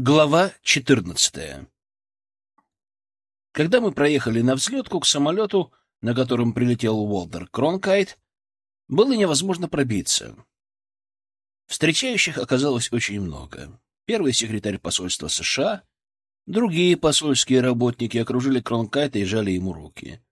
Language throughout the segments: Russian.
Глава 14 Когда мы проехали на взлетку к самолету, на котором прилетел Уолтер Кронкайт, было невозможно пробиться. Встречающих оказалось очень много. Первый секретарь посольства США, другие посольские работники окружили Кронкайта и жали ему руки.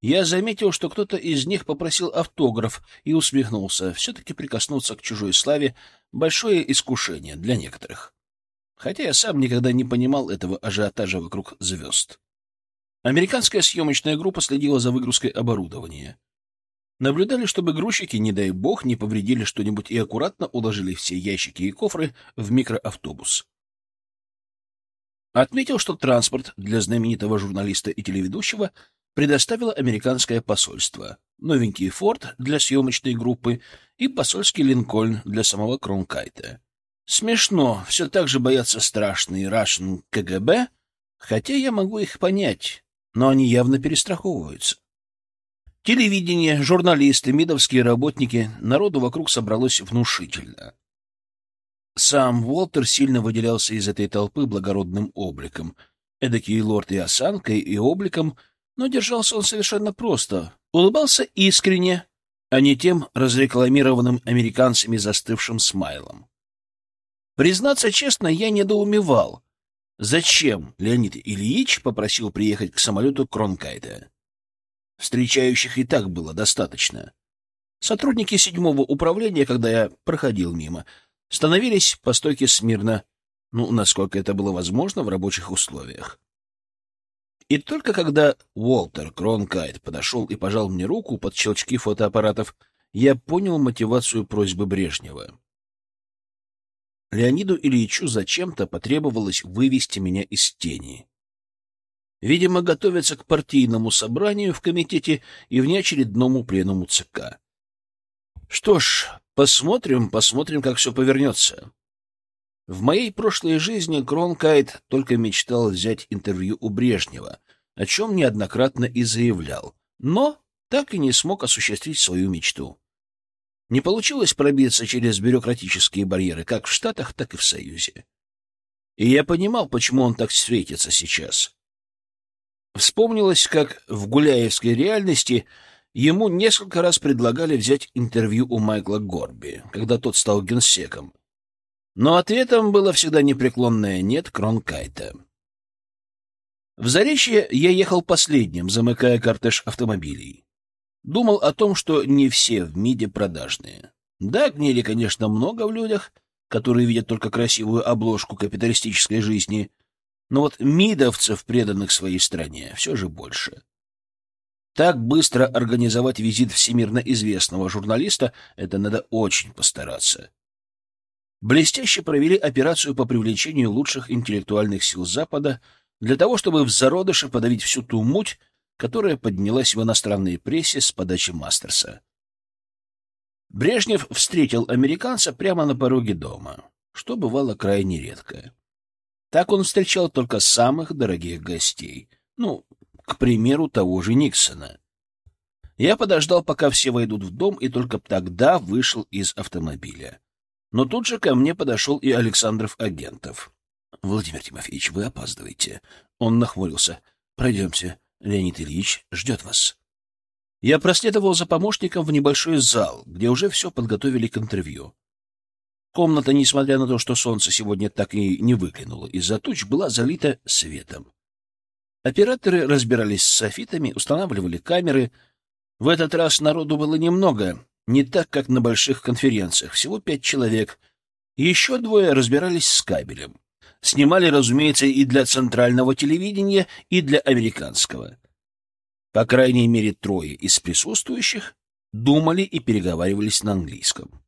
Я заметил, что кто-то из них попросил автограф и усмехнулся. Все-таки прикоснуться к чужой славе — большое искушение для некоторых хотя я сам никогда не понимал этого ажиотажа вокруг звезд. Американская съемочная группа следила за выгрузкой оборудования. Наблюдали, чтобы грузчики, не дай бог, не повредили что-нибудь и аккуратно уложили все ящики и кофры в микроавтобус. Отметил, что транспорт для знаменитого журналиста и телеведущего предоставило американское посольство, новенький «Форд» для съемочной группы и посольский «Линкольн» для самого Кронкайта. Смешно, все так же боятся страшные Рашн КГБ, хотя я могу их понять, но они явно перестраховываются. Телевидение, журналисты, мидовские работники, народу вокруг собралось внушительно. Сам Уолтер сильно выделялся из этой толпы благородным обликом, эдакий лорд и осанкой, и обликом, но держался он совершенно просто, улыбался искренне, а не тем разрекламированным американцами застывшим смайлом. Признаться честно, я недоумевал, зачем Леонид Ильич попросил приехать к самолету Кронкайта. Встречающих и так было достаточно. Сотрудники седьмого управления, когда я проходил мимо, становились по стойке смирно, ну, насколько это было возможно в рабочих условиях. И только когда Уолтер Кронкайт подошел и пожал мне руку под щелчки фотоаппаратов, я понял мотивацию просьбы Брежнева. Леониду Ильичу зачем-то потребовалось вывести меня из тени. Видимо, готовятся к партийному собранию в комитете и внеочередному пленуму ЦК. Что ж, посмотрим, посмотрим, как все повернется. В моей прошлой жизни Кронкайт только мечтал взять интервью у Брежнева, о чем неоднократно и заявлял, но так и не смог осуществить свою мечту. Не получилось пробиться через бюрократические барьеры как в Штатах, так и в Союзе. И я понимал, почему он так светится сейчас. Вспомнилось, как в гуляевской реальности ему несколько раз предлагали взять интервью у Майкла Горби, когда тот стал генсеком. Но ответом было всегда непреклонное «нет» Кронкайта. В Заречье я ехал последним, замыкая кортеж автомобилей. Думал о том, что не все в МИДе продажные. Да, гнили, конечно, много в людях, которые видят только красивую обложку капиталистической жизни, но вот мидовцев, преданных своей стране, все же больше. Так быстро организовать визит всемирно известного журналиста — это надо очень постараться. Блестяще провели операцию по привлечению лучших интеллектуальных сил Запада для того, чтобы в зародыше подавить всю ту муть, которая поднялась в иностранной прессе с подачи Мастерса. Брежнев встретил американца прямо на пороге дома, что бывало крайне редко. Так он встречал только самых дорогих гостей, ну, к примеру, того же Никсона. Я подождал, пока все войдут в дом, и только тогда вышел из автомобиля. Но тут же ко мне подошел и Александров Агентов. — Владимир Тимофеевич, вы опаздываете. Он нахмурился. — Пройдемте. Леонид Ильич ждет вас. Я проследовал за помощником в небольшой зал, где уже все подготовили к интервью. Комната, несмотря на то, что солнце сегодня так и не выглянуло из-за туч, была залита светом. Операторы разбирались с софитами, устанавливали камеры. В этот раз народу было немного, не так, как на больших конференциях, всего пять человек. Еще двое разбирались с кабелем. Снимали, разумеется, и для центрального телевидения, и для американского. По крайней мере, трое из присутствующих думали и переговаривались на английском.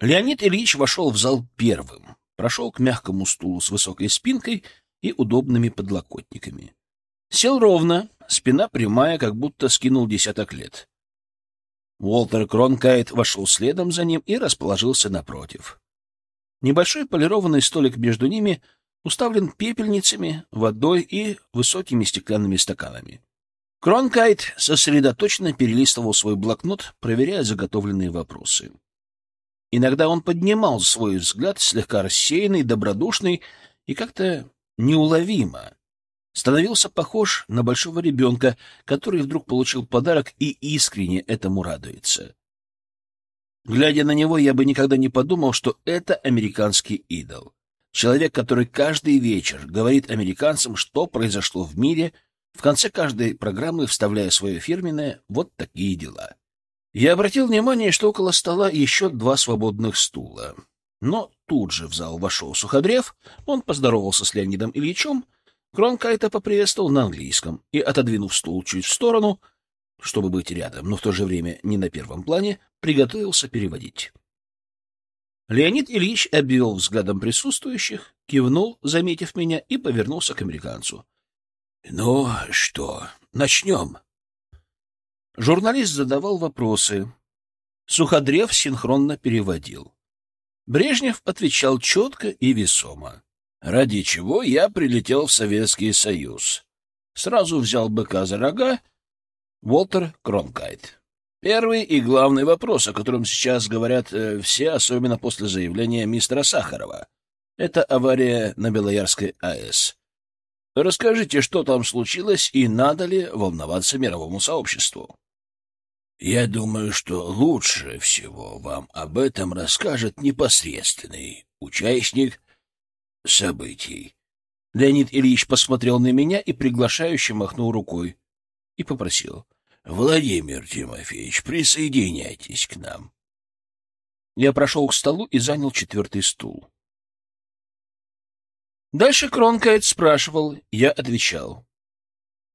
Леонид Ильич вошел в зал первым, прошел к мягкому стулу с высокой спинкой и удобными подлокотниками. Сел ровно, спина прямая, как будто скинул десяток лет. Уолтер Кронкайт вошел следом за ним и расположился напротив. Небольшой полированный столик между ними уставлен пепельницами, водой и высокими стеклянными стаканами. Кронкайт сосредоточенно перелистывал свой блокнот, проверяя заготовленные вопросы. Иногда он поднимал свой взгляд, слегка рассеянный, добродушный и как-то неуловимо. Становился похож на большого ребенка, который вдруг получил подарок и искренне этому радуется. Глядя на него, я бы никогда не подумал, что это американский идол. Человек, который каждый вечер говорит американцам, что произошло в мире, в конце каждой программы вставляя свое фирменное «вот такие дела». Я обратил внимание, что около стола еще два свободных стула. Но тут же в зал вошел Суходрев, он поздоровался с Леонидом Ильичем, Кронкайта поприветствовал на английском и, отодвинув стул чуть в сторону, чтобы быть рядом, но в то же время не на первом плане, приготовился переводить. Леонид Ильич обвел взглядом присутствующих, кивнул, заметив меня, и повернулся к американцу. — Ну что, начнем? Журналист задавал вопросы. Суходрев синхронно переводил. Брежнев отвечал четко и весомо. Ради чего я прилетел в Советский Союз. Сразу взял быка за рога Уолтер Кронкайт. Первый и главный вопрос, о котором сейчас говорят э, все, особенно после заявления мистера Сахарова. Это авария на Белоярской АЭС. Расскажите, что там случилось и надо ли волноваться мировому сообществу? Я думаю, что лучше всего вам об этом расскажет непосредственный участник событий. Леонид Ильич посмотрел на меня и приглашающе махнул рукой и попросил. Владимир Тимофеевич, присоединяйтесь к нам. Я прошел к столу и занял четвертый стул. Дальше Кронкайт спрашивал, я отвечал.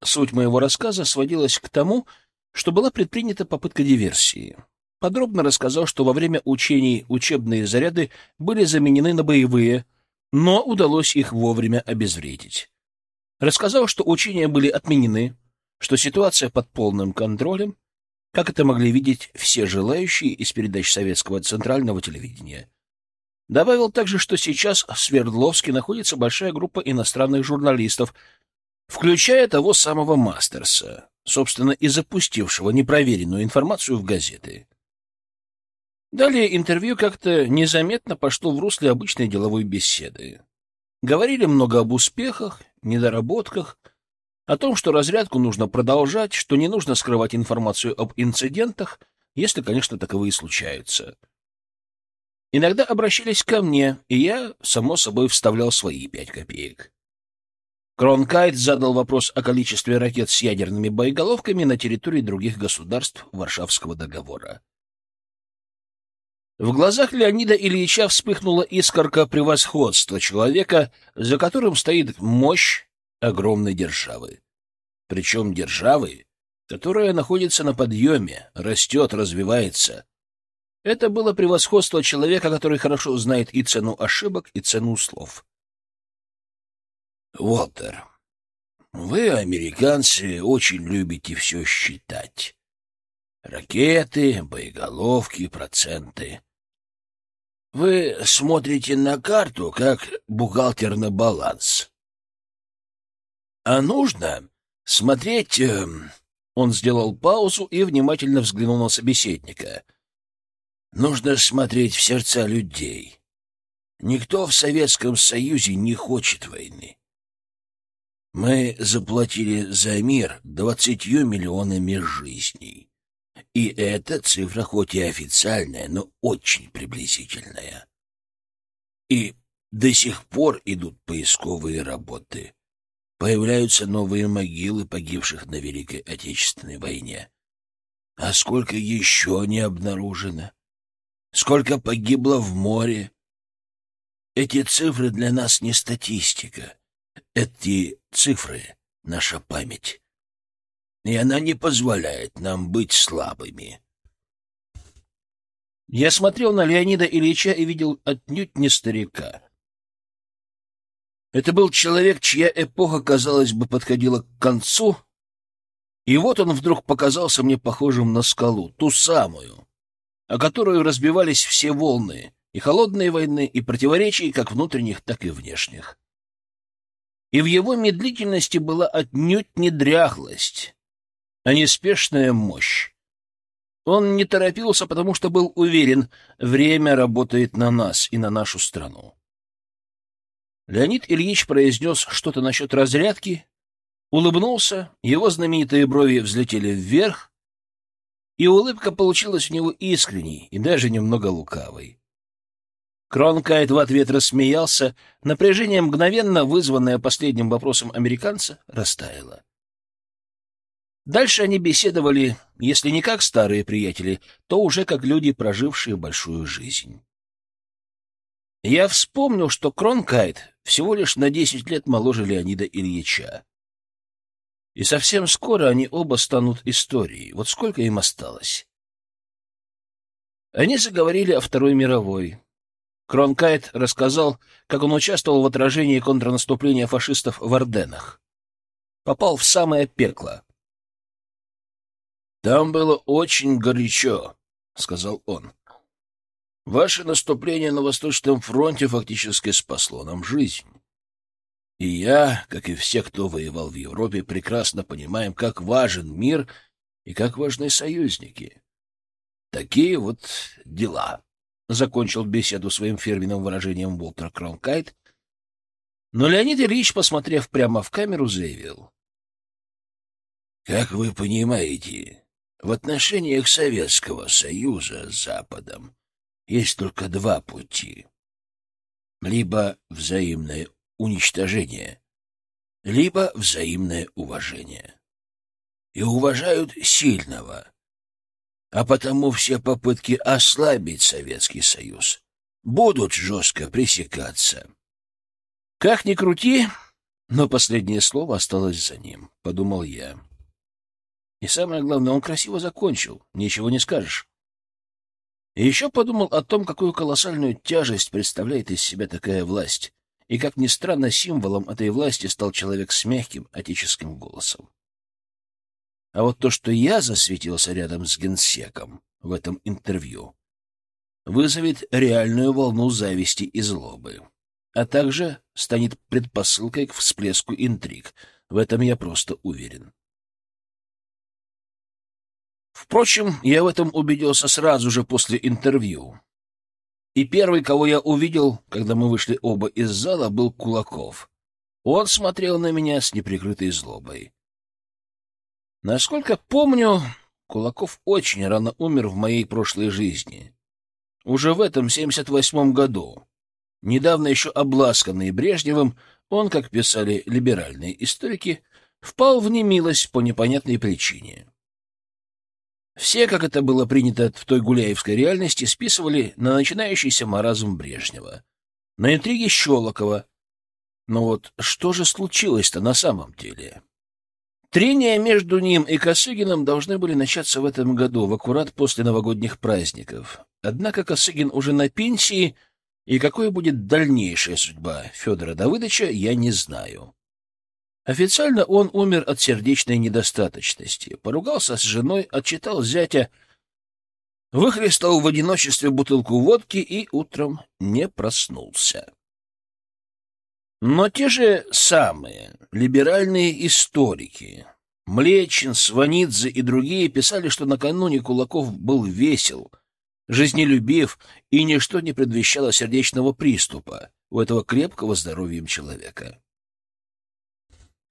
Суть моего рассказа сводилась к тому, что была предпринята попытка диверсии. Подробно рассказал, что во время учений учебные заряды были заменены на боевые, но удалось их вовремя обезвредить. Рассказал, что учения были отменены, что ситуация под полным контролем, как это могли видеть все желающие из передач советского центрального телевидения. Добавил также, что сейчас в Свердловске находится большая группа иностранных журналистов, включая того самого Мастерса, собственно, и запустившего непроверенную информацию в газеты. Далее интервью как-то незаметно пошло в русле обычной деловой беседы. Говорили много об успехах, недоработках, о том, что разрядку нужно продолжать, что не нужно скрывать информацию об инцидентах, если, конечно, таковые случаются. Иногда обращались ко мне, и я, само собой, вставлял свои пять копеек. Кронкайт задал вопрос о количестве ракет с ядерными боеголовками на территории других государств Варшавского договора. В глазах Леонида Ильича вспыхнула искорка превосходства человека, за которым стоит мощь огромной державы. Причем державы, которая находится на подъеме, растет, развивается. Это было превосходство человека, который хорошо знает и цену ошибок, и цену слов. Уолтер, вы, американцы, очень любите все считать. Ракеты, боеголовки, проценты. Вы смотрите на карту, как бухгалтер на баланс. А нужно смотреть... Э, он сделал паузу и внимательно взглянул на собеседника. Нужно смотреть в сердца людей. Никто в Советском Союзе не хочет войны. Мы заплатили за мир двадцатью миллионами жизней. И эта цифра хоть и официальная, но очень приблизительная. И до сих пор идут поисковые работы. Появляются новые могилы погибших на Великой Отечественной войне. А сколько еще не обнаружено? Сколько погибло в море? Эти цифры для нас не статистика. Эти цифры — наша память. И она не позволяет нам быть слабыми. Я смотрел на Леонида Ильича и видел отнюдь не старика. Это был человек, чья эпоха, казалось бы, подходила к концу, и вот он вдруг показался мне похожим на скалу, ту самую, о которую разбивались все волны, и холодной войны, и противоречий, как внутренних, так и внешних. И в его медлительности была отнюдь не дряхлость, а неспешная мощь. Он не торопился, потому что был уверен, время работает на нас и на нашу страну. Леонид Ильич произнес что-то насчет разрядки, улыбнулся, его знаменитые брови взлетели вверх, и улыбка получилась у него искренней и даже немного лукавой. Кронкайт в ответ рассмеялся, напряжение, мгновенно вызванное последним вопросом американца, растаяло. Дальше они беседовали, если не как старые приятели, то уже как люди, прожившие большую жизнь. Я вспомнил, что Кронкайт всего лишь на десять лет моложе Леонида Ильича. И совсем скоро они оба станут историей. Вот сколько им осталось? Они заговорили о Второй мировой. Кронкайт рассказал, как он участвовал в отражении контрнаступления фашистов в Орденах. Попал в самое пекло. «Там было очень горячо», — сказал он. «Ваше наступление на Восточном фронте фактически спасло нам жизнь. И я, как и все, кто воевал в Европе, прекрасно понимаем, как важен мир и как важны союзники. Такие вот дела. Закончил беседу своим фирменным выражением Уолтер Кронкайт. Но Леонид Ильич, посмотрев прямо в камеру, заявил. Как вы понимаете, в отношениях Советского Союза с Западом есть только два пути. Либо взаимное уничтожение, либо взаимное уважение. И уважают сильного. А потому все попытки ослабить Советский Союз будут жестко пресекаться. Как ни крути, но последнее слово осталось за ним, — подумал я. И самое главное, он красиво закончил, ничего не скажешь. И еще подумал о том, какую колоссальную тяжесть представляет из себя такая власть, и, как ни странно, символом этой власти стал человек с мягким отеческим голосом. А вот то, что я засветился рядом с генсеком в этом интервью, вызовет реальную волну зависти и злобы, а также станет предпосылкой к всплеску интриг. В этом я просто уверен. Впрочем, я в этом убедился сразу же после интервью. И первый, кого я увидел, когда мы вышли оба из зала, был Кулаков. Он смотрел на меня с неприкрытой злобой. Насколько помню, Кулаков очень рано умер в моей прошлой жизни. Уже в этом 78-м году. Недавно еще обласканный Брежневым, он, как писали либеральные историки, впал в немилость по непонятной причине. Все, как это было принято в той гуляевской реальности, списывали на начинающийся маразм Брежнева, на интриги Щелокова. Но вот что же случилось-то на самом деле? Трения между ним и Косыгиным должны были начаться в этом году, в аккурат после новогодних праздников. Однако Косыгин уже на пенсии, и какой будет дальнейшая судьба Федора Давыдовича, я не знаю. Официально он умер от сердечной недостаточности, поругался с женой, отчитал зятя, выхлестал в одиночестве бутылку водки и утром не проснулся. Но те же самые либеральные историки, Млечин, Сванидзе и другие писали, что накануне Кулаков был весел, жизнелюбив, и ничто не предвещало сердечного приступа у этого крепкого здоровьем человека.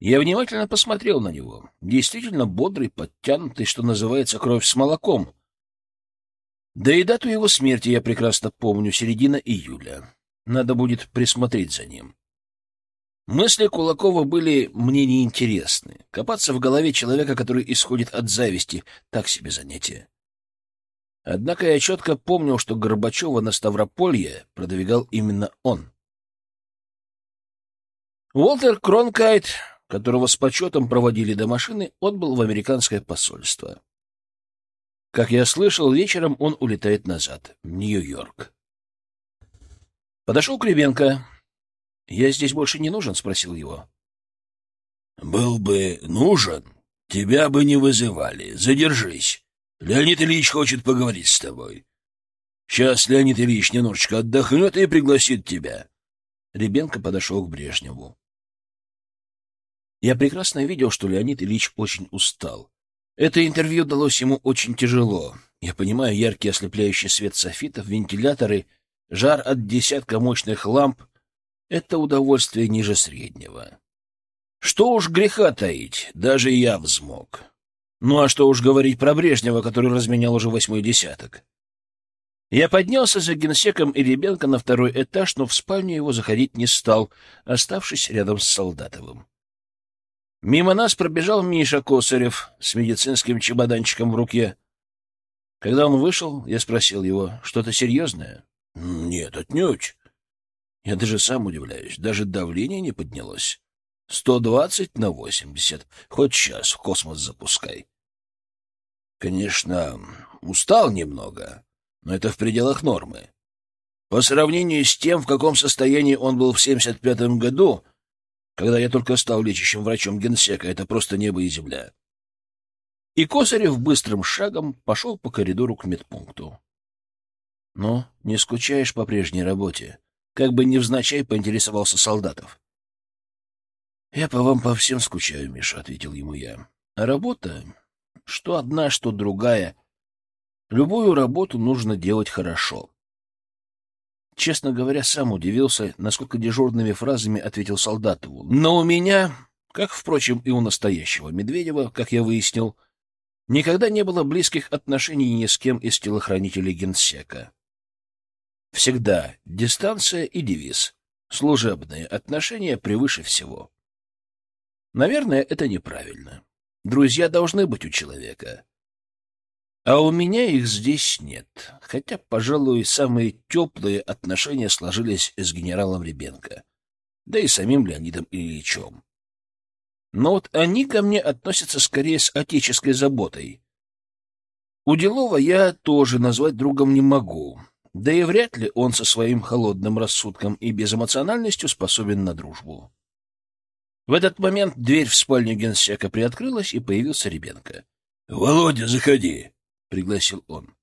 Я внимательно посмотрел на него. Действительно бодрый, подтянутый, что называется, кровь с молоком. Да и дату его смерти я прекрасно помню, середина июля. Надо будет присмотреть за ним. Мысли Кулакова были мне неинтересны. Копаться в голове человека, который исходит от зависти, так себе занятие. Однако я четко помнил, что Горбачева на Ставрополье продвигал именно он. Уолтер Кронкайт которого с почетом проводили до машины, отбыл в американское посольство. Как я слышал, вечером он улетает назад, в Нью-Йорк. Подошел Кривенко. «Я здесь больше не нужен?» — спросил его. «Был бы нужен, тебя бы не вызывали. Задержись. Леонид Ильич хочет поговорить с тобой. Сейчас Леонид Ильич немножечко отдохнет и пригласит тебя». Ребенко подошел к Брежневу. Я прекрасно видел, что Леонид Ильич очень устал. Это интервью далось ему очень тяжело. Я понимаю, яркий ослепляющий свет софитов, вентиляторы, жар от десятка мощных ламп — это удовольствие ниже среднего. Что уж греха таить, даже я взмок. Ну а что уж говорить про Брежнева, который разменял уже восьмой десяток. Я поднялся за генсеком и ребенка на второй этаж, но в спальню его заходить не стал, оставшись рядом с Солдатовым. Мимо нас пробежал Миша Косарев с медицинским чемоданчиком в руке. Когда он вышел, я спросил его, что-то серьезное? — Нет, отнюдь. Я даже сам удивляюсь, даже давление не поднялось. Сто двадцать на восемьдесят. Хоть сейчас в космос запускай. Конечно, устал немного, но это в пределах нормы. По сравнению с тем, в каком состоянии он был в 75-м году, когда я только стал лечащим врачом генсека, это просто небо и земля. И Косарев быстрым шагом пошел по коридору к медпункту. — Ну, не скучаешь по прежней работе? Как бы невзначай поинтересовался Солдатов. — Я по вам по всем скучаю, Миша, — ответил ему я. — А работа, что одна, что другая, Любую работу нужно делать хорошо. Честно говоря, сам удивился, насколько дежурными фразами ответил Солдатову. Но у меня, как, впрочем, и у настоящего Медведева, как я выяснил, никогда не было близких отношений ни с кем из телохранителей генсека. Всегда дистанция и девиз. Служебные отношения превыше всего. Наверное, это неправильно. Друзья должны быть у человека. А у меня их здесь нет, хотя, пожалуй, самые теплые отношения сложились с генералом Ребенко, да и самим Леонидом Ильичем. Но вот они ко мне относятся скорее с отеческой заботой. Уделова я тоже назвать другом не могу, да и вряд ли он со своим холодным рассудком и безэмоциональностью способен на дружбу. В этот момент дверь в спальню генсека приоткрылась, и появился Ребенко. — Володя, заходи! — пригласил он.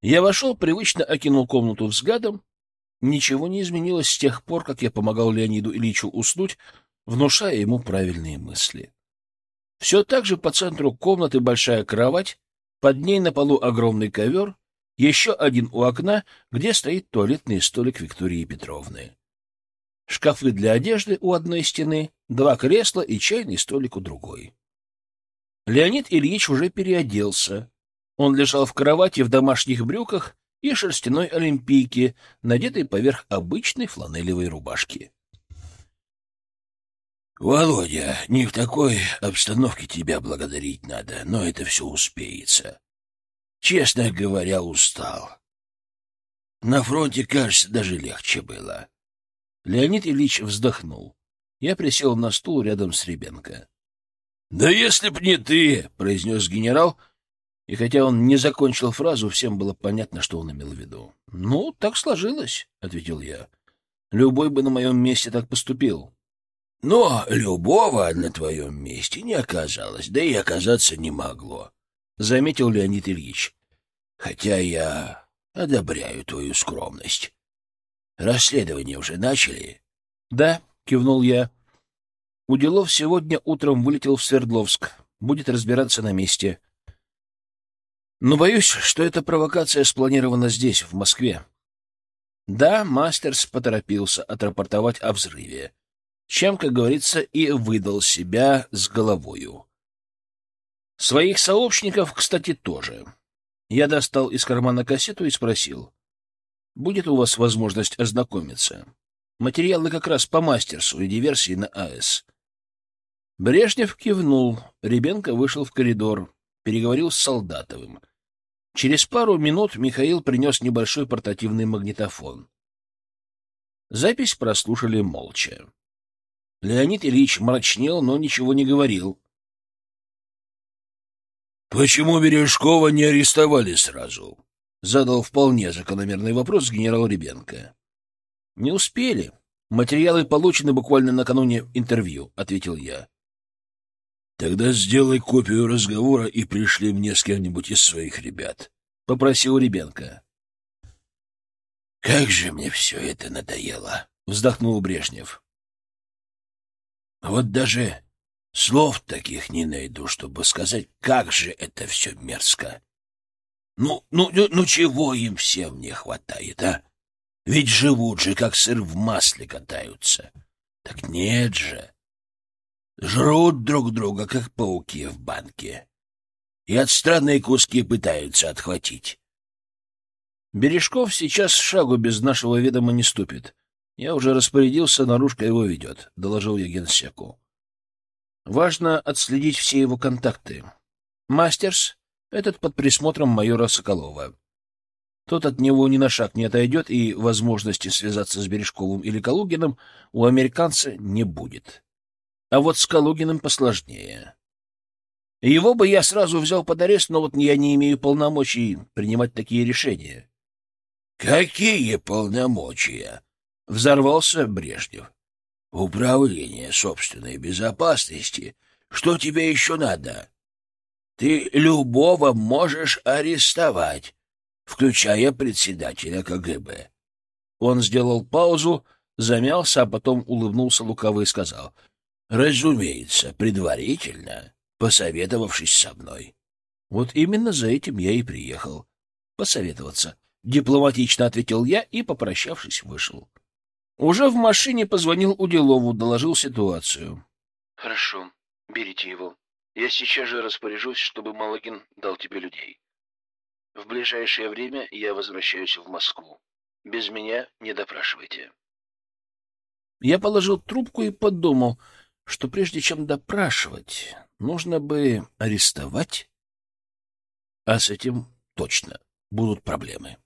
Я вошел, привычно окинул комнату взглядом. Ничего не изменилось с тех пор, как я помогал Леониду Ильичу уснуть, внушая ему правильные мысли. Все так же по центру комнаты большая кровать, под ней на полу огромный ковер, еще один у окна, где стоит туалетный столик Виктории Петровны. Шкафы для одежды у одной стены, два кресла и чайный столик у другой. Леонид Ильич уже переоделся. Он лежал в кровати в домашних брюках и шерстяной олимпийке, надетой поверх обычной фланелевой рубашки. — Володя, не в такой обстановке тебя благодарить надо, но это все успеется. Честно говоря, устал. На фронте, кажется, даже легче было. Леонид Ильич вздохнул. Я присел на стул рядом с Ребенко. «Да если б не ты!» — произнес генерал, и хотя он не закончил фразу, всем было понятно, что он имел в виду. «Ну, так сложилось», — ответил я. «Любой бы на моем месте так поступил». «Но любого на твоем месте не оказалось, да и оказаться не могло», — заметил Леонид Ильич. «Хотя я одобряю твою скромность. Расследование уже начали?» «Да», — кивнул я. Уделов сегодня утром вылетел в Свердловск. Будет разбираться на месте. Но боюсь, что эта провокация спланирована здесь, в Москве. Да, Мастерс поторопился отрапортовать о взрыве, чем, как говорится, и выдал себя с головою. Своих сообщников, кстати, тоже. Я достал из кармана кассету и спросил. «Будет у вас возможность ознакомиться? Материалы как раз по Мастерсу и диверсии на АЭС. Брежнев кивнул. Ребенко вышел в коридор, переговорил с Солдатовым. Через пару минут Михаил принес небольшой портативный магнитофон. Запись прослушали молча. Леонид Ильич мрачнел, но ничего не говорил. «Почему Бережкова не арестовали сразу?» — задал вполне закономерный вопрос генерал Ребенко. «Не успели. Материалы получены буквально накануне интервью», — ответил я. Тогда сделай копию разговора и пришли мне с кем-нибудь из своих ребят, — попросил Ребенко. — Как же мне все это надоело! — вздохнул Брежнев. — Вот даже Слов таких не найду, чтобы сказать, как же это все мерзко. Ну, ну, ну, ну чего им всем не хватает, а? Ведь живут же, как сыр в масле катаются. Так нет же. Жрут друг друга, как пауки в банке. И от странные куски пытаются отхватить. Бережков сейчас шагу без нашего ведома не ступит. Я уже распорядился, наружка его ведет, — доложил я генсеку. Важно отследить все его контакты. Мастерс — этот под присмотром майора Соколова. Тот от него ни на шаг не отойдет, и возможности связаться с Бережковым или Калугиным у американца не будет. А вот с Калугиным посложнее. Его бы я сразу взял под арест, но вот я не имею полномочий принимать такие решения. — Какие полномочия? — взорвался Брежнев. — Управление собственной безопасности. Что тебе еще надо? Ты любого можешь арестовать включая председателя КГБ. Он сделал паузу, замялся, а потом улыбнулся лукаво и сказал, «Разумеется, предварительно, посоветовавшись со мной». Вот именно за этим я и приехал. Посоветоваться. Дипломатично ответил я и, попрощавшись, вышел. Уже в машине позвонил Уделову, доложил ситуацию. — Хорошо, берите его. Я сейчас же распоряжусь, чтобы Малагин дал тебе людей. В ближайшее время я возвращаюсь в Москву. Без меня не допрашивайте. Я положил трубку и подумал, что прежде чем допрашивать, нужно бы арестовать. А с этим точно будут проблемы.